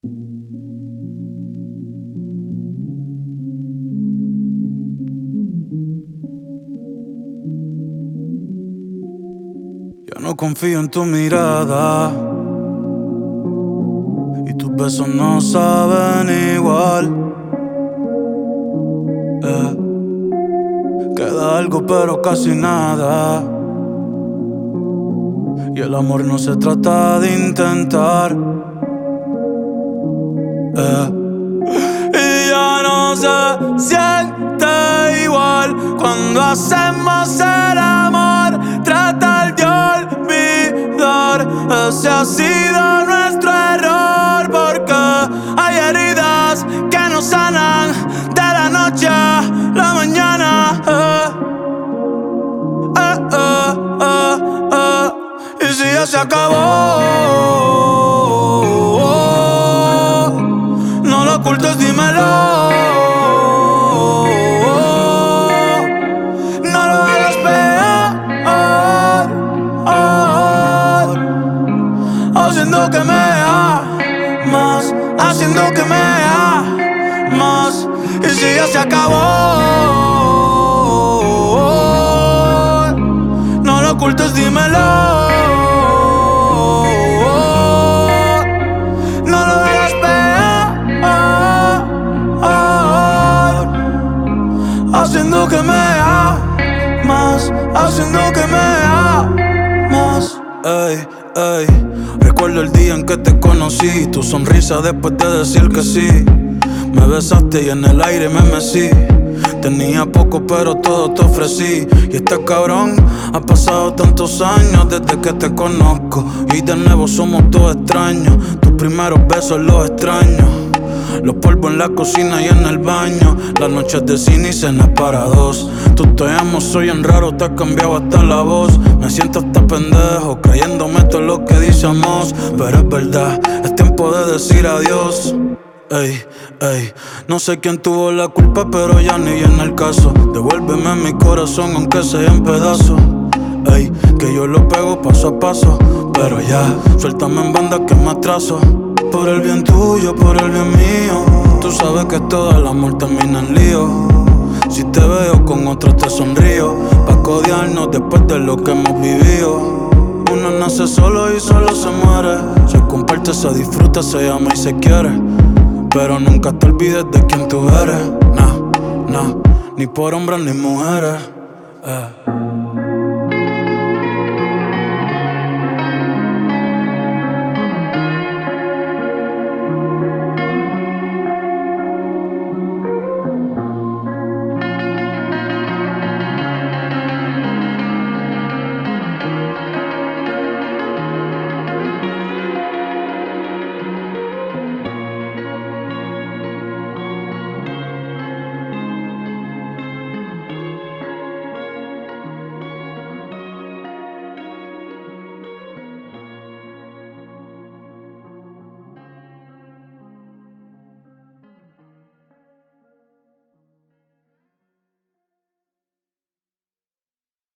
Yo no confío en tu mirada. Y tus besos no saben igual. Eh, queda algo, pero casi nada. Y el amor no se trata de intentar. Y ya no se siente igual cuando hacemos el amor. Tratar de olvidar, ese ha sido nuestro error. Porque hay heridas que no sanan de la noche a la mañana. Eh, eh, eh. Y si ya se acabó. Ocultes, dímelo. No lo hagas peor. Haciendo que me amas. Haciendo que me amas. Y si ya se acabó. Haciendo que me amas. Haciendo que me amas. Ey, ey. Recuerdo el día en que te conocí. Tu sonrisa después de decir que sí. Me besaste y en el aire me mecí. Tenía poco, pero todo te ofrecí. Y este cabrón ha pasado tantos años desde que te conozco. Y de nuevo somos todos extraños. Tus primeros besos los extraños. Los polvos en la cocina y en el baño. Las noches de cine y cenas para dos. Tú te amo, soy en raro, te has cambiado hasta la voz. Me siento hasta pendejo, creyéndome todo lo que decíamos. Pero es verdad, es tiempo de decir adiós. Ey, ey, no sé quién tuvo la culpa, pero ya ni viene el caso. Devuélveme mi corazón, aunque sea en pedazos. Ey, que yo lo pego paso a paso. Pero ya, suéltame en banda que me atraso. Por el bien tuyo, por el bien mío. Tú sabes que todo el amor termina en lío. Si te veo con otro te sonrío. Pa' codiarnos después de lo que hemos vivido. Uno nace solo y solo se muere. Se comparte, se disfruta, se ama y se quiere. Pero nunca te olvides de quién tú eres. Nah, nah, ni por hombres ni mujeres. Eh.